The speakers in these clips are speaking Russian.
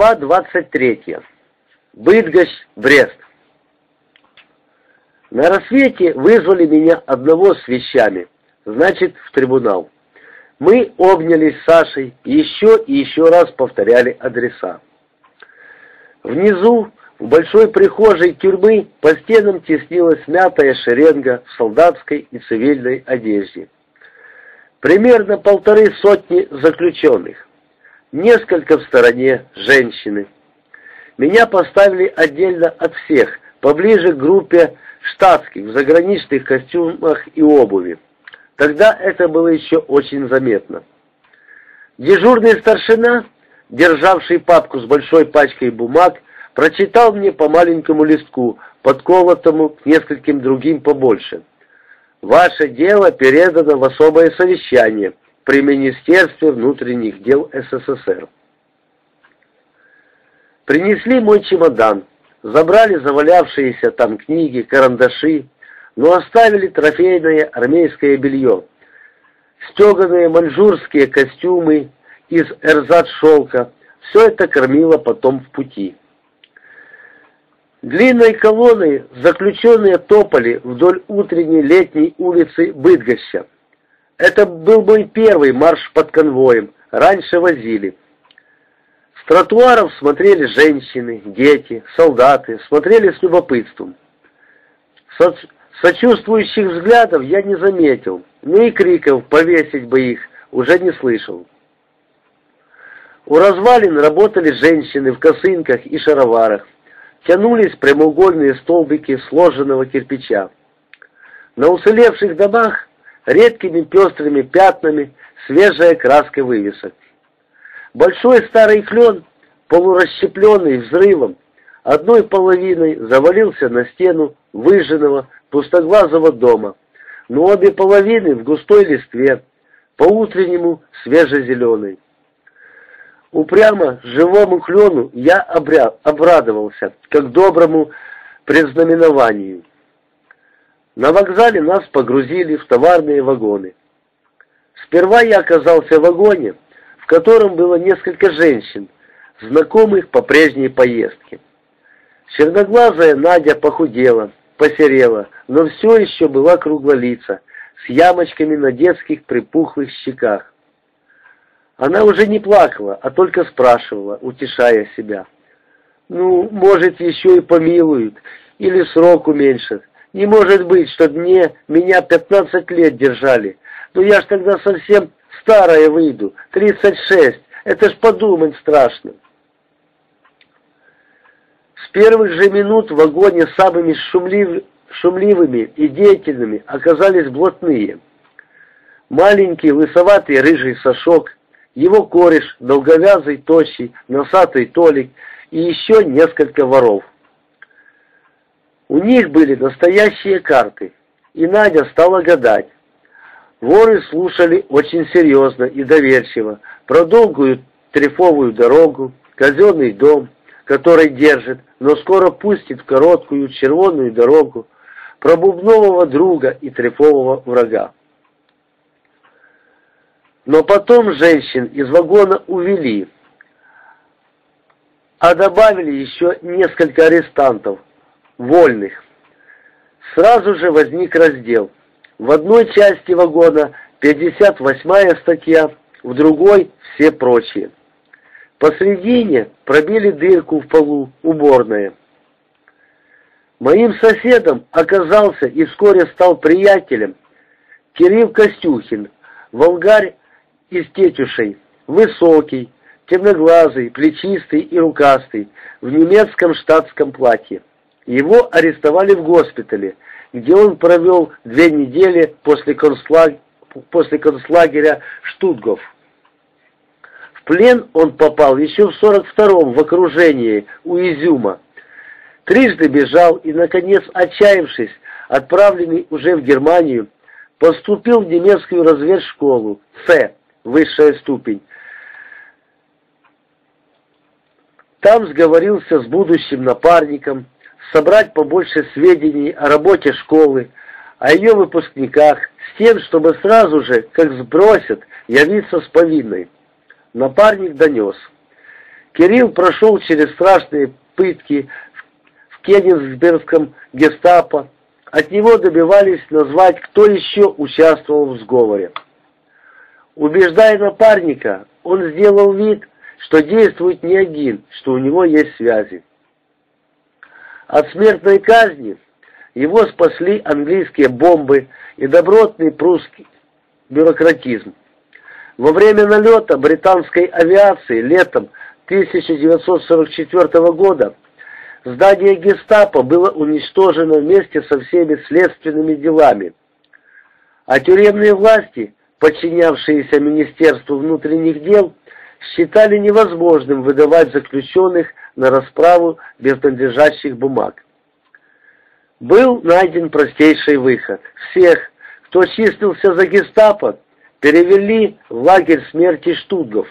Глава 23. Быдгощ, Брест. На рассвете вызвали меня одного с вещами, значит, в трибунал. Мы обнялись с Сашей еще и еще раз повторяли адреса. Внизу, в большой прихожей тюрьмы, по стенам теснилась мятая шеренга в солдатской и цивильной одежде. Примерно полторы сотни заключенных. Несколько в стороне женщины. Меня поставили отдельно от всех, поближе к группе штатских в заграничных костюмах и обуви. Тогда это было еще очень заметно. Дежурный старшина, державший папку с большой пачкой бумаг, прочитал мне по маленькому листку, подколотому к нескольким другим побольше. «Ваше дело передано в особое совещание при Министерстве внутренних дел СССР. Принесли мой чемодан, забрали завалявшиеся там книги, карандаши, но оставили трофейное армейское белье, стеганые маньчжурские костюмы из эрзат-шелка, все это кормило потом в пути. Длинной колонной заключенные топали вдоль утренней летней улицы Быдгоща. Это был мой первый марш под конвоем, раньше возили. С тротуаров смотрели женщины, дети, солдаты, смотрели с любопытством. Со сочувствующих взглядов я не заметил, но и криков «повесить бы их» уже не слышал. У развалин работали женщины в косынках и шароварах. Тянулись прямоугольные столбики сложенного кирпича. На уцелевших домах редкими пестрыми пятнами свежая краска вывесок. Большой старый клен, полурасщепленный взрывом, одной половиной завалился на стену выжженного пустоглазого дома, но обе половины в густой листве, по-утреннему свежезеленой. Упрямо живому клену я обрадовался, как доброму предзнаменованию. На вокзале нас погрузили в товарные вагоны. Сперва я оказался в вагоне, в котором было несколько женщин, знакомых по прежней поездке. Черноглазая Надя похудела, посерела, но все еще была круглолица, с ямочками на детских припухлых щеках. Она уже не плакала, а только спрашивала, утешая себя. «Ну, может, еще и помилуют, или срок уменьшат. Не может быть, что мне меня пятнадцать лет держали. Но я ж тогда совсем старая выйду, тридцать шесть. Это ж подумать страшно». С первых же минут в вагоне самыми шумлив... шумливыми и деятельными оказались блатные. Маленький лысоватый рыжий Сашок – его кореш, долговязый, тощий, носатый Толик и еще несколько воров. У них были настоящие карты, и Надя стала гадать. Воры слушали очень серьезно и доверчиво про долгую трефовую дорогу, казенный дом, который держит, но скоро пустит в короткую червонную дорогу, про бубнового друга и трефового врага. Но потом женщин из вагона увели, а добавили еще несколько арестантов, вольных. Сразу же возник раздел. В одной части вагона 58-я статья, в другой все прочие. Посредине пробили дырку в полу, уборная. Моим соседом оказался и вскоре стал приятелем Кирилл Костюхин, волгарь из Тетюшей, высокий, темноглазый, плечистый и рукастый, в немецком штатском платье. Его арестовали в госпитале, где он провел две недели после, концлаг... после концлагеря Штутгов. В плен он попал еще в 42-м в окружении у Изюма. Трижды бежал и, наконец, отчаявшись, отправленный уже в Германию, поступил в немецкую разведшколу С высшая ступень. Там сговорился с будущим напарником, собрать побольше сведений о работе школы, о ее выпускниках, с тем, чтобы сразу же, как сбросят, явиться с повинной. Напарник донес. Кирилл прошел через страшные пытки в Кенигсбергском гестапо. От него добивались назвать, кто еще участвовал в сговоре. Убеждая напарника, он сделал вид, что действует не один, что у него есть связи. От смертной казни его спасли английские бомбы и добротный прусский бюрократизм. Во время налета британской авиации летом 1944 года здание гестапо было уничтожено вместе со всеми следственными делами, а тюремные власти, подчинявшиеся Министерству внутренних дел, считали невозможным выдавать заключенных на расправу без надлежащих бумаг. Был найден простейший выход. Всех, кто числился за гестапо, перевели в лагерь смерти Штутгов.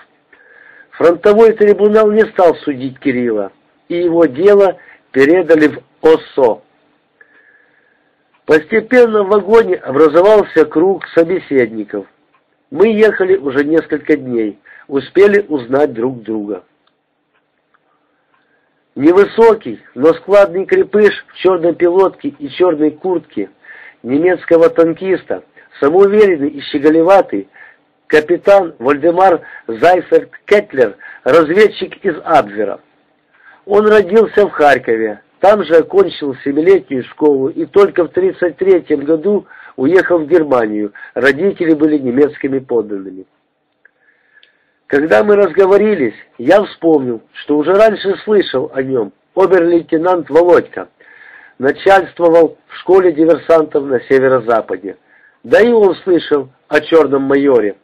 Фронтовой трибунал не стал судить Кирилла, и его дело передали в ОСО. Постепенно в вагоне образовался круг собеседников. Мы ехали уже несколько дней, успели узнать друг друга. Невысокий, но складный крепыш в черной пилотке и черной куртке немецкого танкиста, самоуверенный и щеголеватый, капитан Вальдемар Зайферт Кетлер, разведчик из Абвера. Он родился в Харькове, там же окончил семилетнюю школу и только в 1933 году уехал в Германию, родители были немецкими подданными. Когда мы разговорились, я вспомнил, что уже раньше слышал о нем. Обер-лейтенант Володька начальствовал в школе диверсантов на северо-западе. Да и он слышал о черном майоре.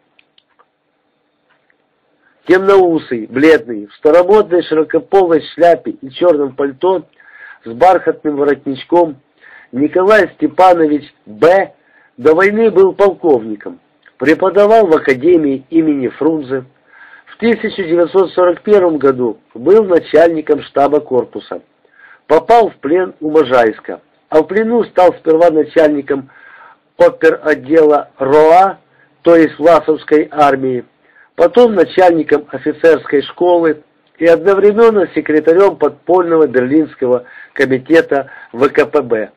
Темноусый, бледный, в старомодной широкополой шляпе и черном пальто с бархатным воротничком, Николай Степанович Б. до войны был полковником, преподавал в Академии имени Фрунзе, в 1941 году был начальником штаба корпуса. Попал в плен у Можайска, а в плену стал сперва начальником опер-отдела РОА, то есть Власовской армии, потом начальником офицерской школы и одновременно секретарем подпольного берлинского комитета ВКПБ.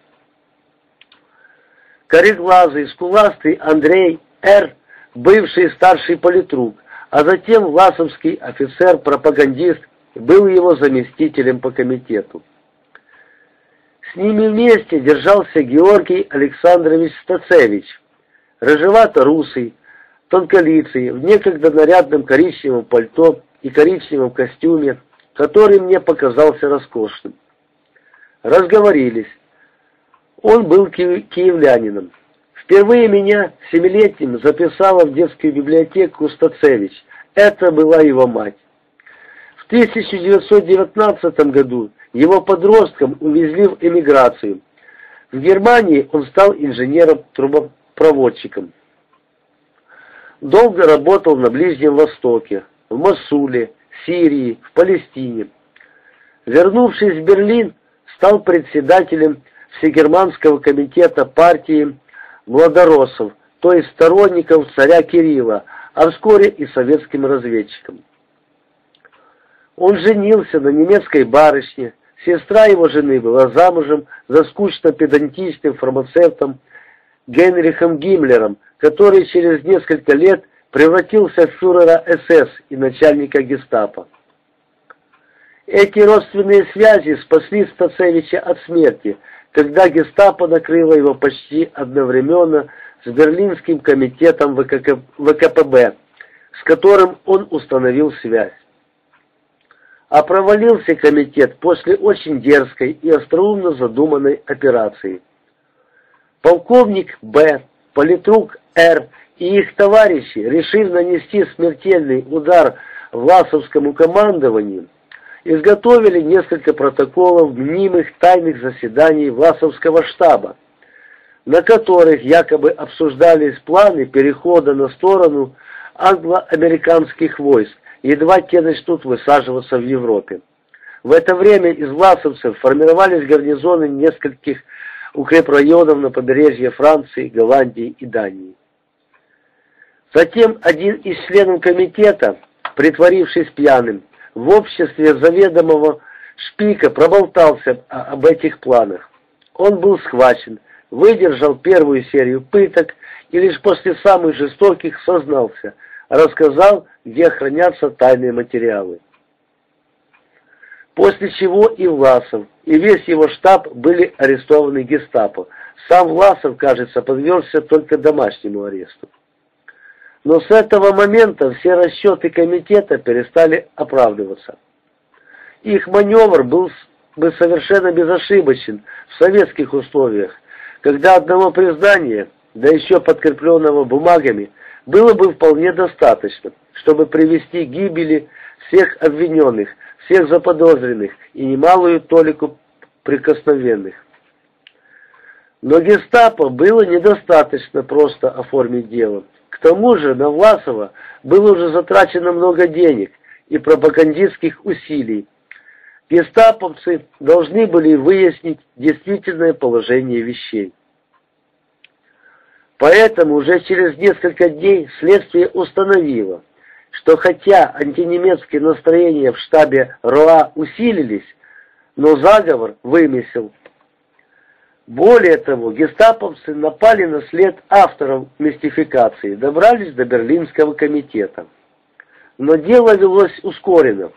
Кореглазый, скуластый Андрей Р., бывший старший политрук, а затем власовский офицер-пропагандист был его заместителем по комитету. С ними вместе держался Георгий Александрович Стацевич, рыжевато-русый, тонколицый, в некогда нарядном коричневом пальто и коричневом костюме, который мне показался роскошным. Разговорились. Он был киевлянином. Впервые меня семилетним записала в детскую библиотеку Стацевич. Это была его мать. В 1919 году его подростком увезли в эмиграцию. В Германии он стал инженером-трубопроводчиком. Долго работал на Ближнем Востоке, в Мосуле, Сирии, в Палестине. Вернувшись в Берлин, стал председателем Всегерманского комитета партии Владоросов, то есть сторонников царя Кирилла, а вскоре и советским разведчикам. Он женился на немецкой барышне, сестра его жены была замужем за скучно-педантичным фармацевтом Генрихом Гиммлером, который через несколько лет превратился в фюрера СС и начальника гестапо. Эти родственные связи спасли Стацевича от смерти, когда гестапо накрыло его почти одновременно с Берлинским комитетом ВКК, ВКПБ, с которым он установил связь. А провалился комитет после очень дерзкой и остроумно задуманной операции. Полковник Б, политрук Р и их товарищи, решив нанести смертельный удар Власовскому командованию, изготовили несколько протоколов мнимых тайных заседаний Власовского штаба, на которых якобы обсуждались планы перехода на сторону англо-американских войск, едва те начнут высаживаться в Европе. В это время из власовцев формировались гарнизоны нескольких укрепрайонов на побережье Франции, Голландии и Дании. Затем один из членов комитета, притворившись пьяным, в обществе заведомого Шпика проболтался об этих планах. Он был схвачен, выдержал первую серию пыток и лишь после самых жестоких сознался, рассказал, где хранятся тайные материалы. После чего и Власов, и весь его штаб были арестованы гестапо. Сам Власов, кажется, подвергся только домашнему аресту. Но с этого момента все расчеты комитета перестали оправдываться. Их маневр был бы совершенно безошибочен в советских условиях, когда одного признания, да еще подкрепленного бумагами, было бы вполне достаточно, чтобы привести к гибели всех обвиненных, всех заподозренных и немалую толику прикосновенных. Но гестапо было недостаточно просто оформить дело. К тому же на Власова было уже затрачено много денег и пропагандистских усилий. Гестаповцы должны были выяснить действительное положение вещей. Поэтому уже через несколько дней следствие установило, что хотя антинемецкие настроения в штабе РОА усилились, но заговор вымысел более того, гестаповцы напали на след авторов мистификации, добрались до Берлинского комитета. Но дело велось ускоренно.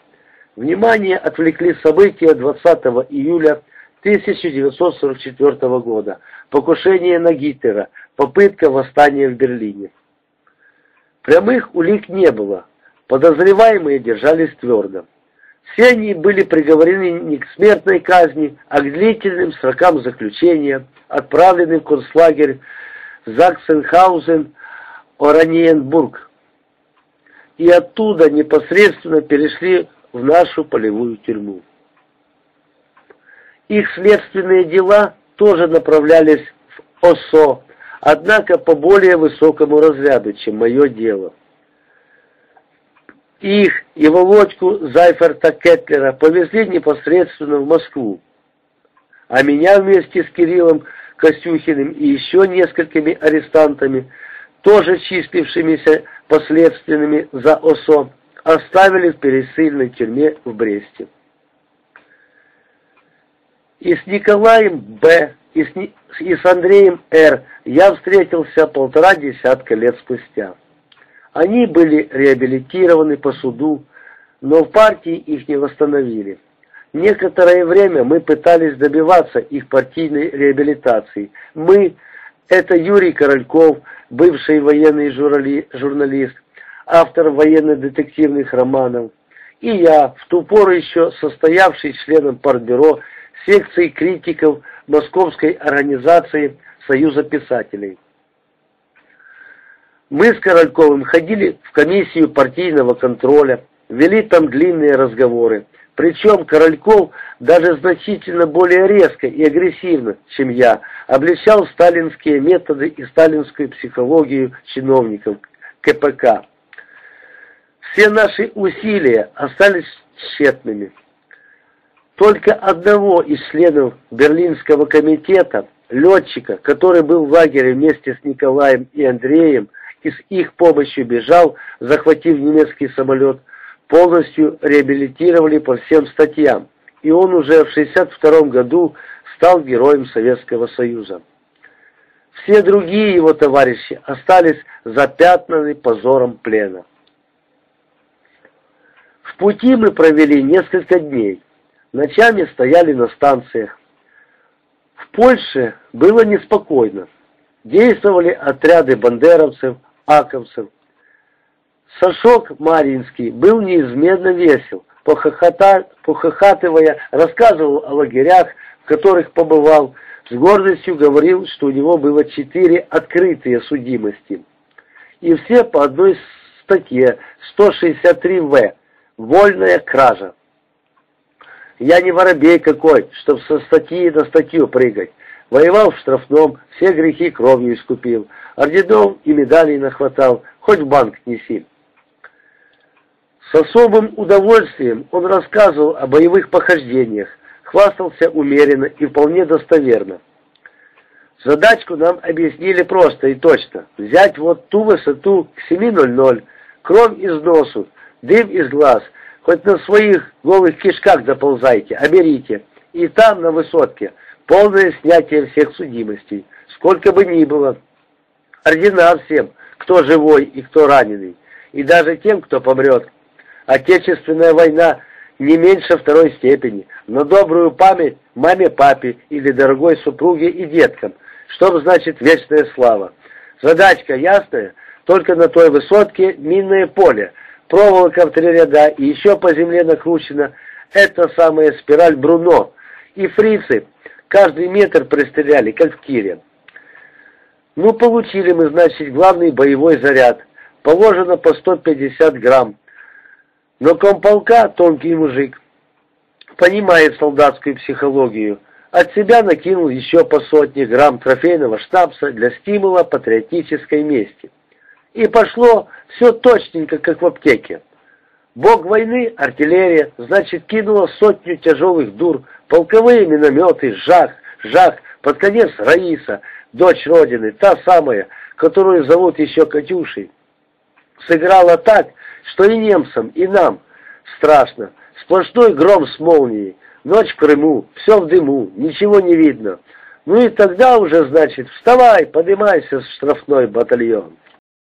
Внимание отвлекли события 20 июля 1944 года, покушение на Гитлера, попытка восстания в Берлине. Прямых улик не было, подозреваемые держались твердо. Все они были приговорены не к смертной казни, а к длительным срокам заключения, отправлены в концлагерь Заксенхаузен, Ораниенбург, и оттуда непосредственно перешли в нашу полевую тюрьму. Их следственные дела тоже направлялись в ОСО, однако по более высокому разряду, чем мое дело. Их и Володьку Зайферта Кетлера повезли непосредственно в Москву. А меня вместе с Кириллом Костюхиным и еще несколькими арестантами, тоже чистившимися последственными за ОСО, оставили в пересыльной тюрьме в Бресте. И с Николаем Б., и с, и с Андреем Р. я встретился полтора десятка лет спустя. Они были реабилитированы по суду, но в партии их не восстановили. Некоторое время мы пытались добиваться их партийной реабилитации. Мы, это Юрий Корольков, бывший военный журналист, автор военно-детективных романов, и я, в ту пору еще состоявший членом партбюро секции критиков Московской организации Союза писателей. Мы с Корольковым ходили в комиссию партийного контроля, вели там длинные разговоры. Причем Корольков даже значительно более резко и агрессивно, чем я, обличал сталинские методы и сталинскую психологию чиновников КПК. Все наши усилия остались тщетными. Только одного из членов Берлинского комитета, летчика, который был в лагере вместе с Николаем и Андреем, и с их помощью бежал, захватив немецкий самолет, полностью реабилитировали по всем статьям, и он уже в 1962 году стал героем Советского Союза. Все другие его товарищи остались запятнаны позором плена. В пути мы провели несколько дней. Ночами стояли на станциях. В Польше было неспокойно. Действовали отряды бандеровцев, аковцев. Сашок Маринский был неизменно весел, похохота, похохатывая, рассказывал о лагерях, в которых побывал, с гордостью говорил, что у него было четыре открытые судимости. И все по одной статье 163В «Вольная кража». Я не воробей какой, чтоб со статьи на статью прыгать. Воевал в штрафном, все грехи кровью искупил. Орденов и медалей нахватал, хоть в банк неси. С особым удовольствием он рассказывал о боевых похождениях, хвастался умеренно и вполне достоверно. Задачку нам объяснили просто и точно. Взять вот ту высоту к 7.00, кровь из носу, дым из глаз, Хоть на своих голых кишках заползайте, а берите. И там, на высотке, полное снятие всех судимостей, сколько бы ни было. Ордена всем, кто живой и кто раненый, и даже тем, кто помрет. Отечественная война не меньше второй степени, но добрую память маме, папе или дорогой супруге и деткам, что значит вечная слава. Задачка ясная, только на той высотке минное поле, проволока в три ряда и еще по земле накручена эта самая спираль Бруно. И фрицы каждый метр пристреляли, как в Кире. Ну, получили мы, значит, главный боевой заряд. Положено по 150 грамм. Но комполка, тонкий мужик, понимает солдатскую психологию. От себя накинул еще по сотне грамм трофейного штабса для стимула патриотической мести. И пошло все точненько, как в аптеке. Бог войны, артиллерия, значит, кинула сотню тяжелых дур, полковые минометы, жах, жах, под конец Раиса, дочь Родины, та самая, которую зовут еще Катюшей. Сыграла так, что и немцам, и нам страшно. Сплошной гром с молнией, ночь в Крыму, все в дыму, ничего не видно. Ну и тогда уже, значит, вставай, поднимайся, штрафной батальон.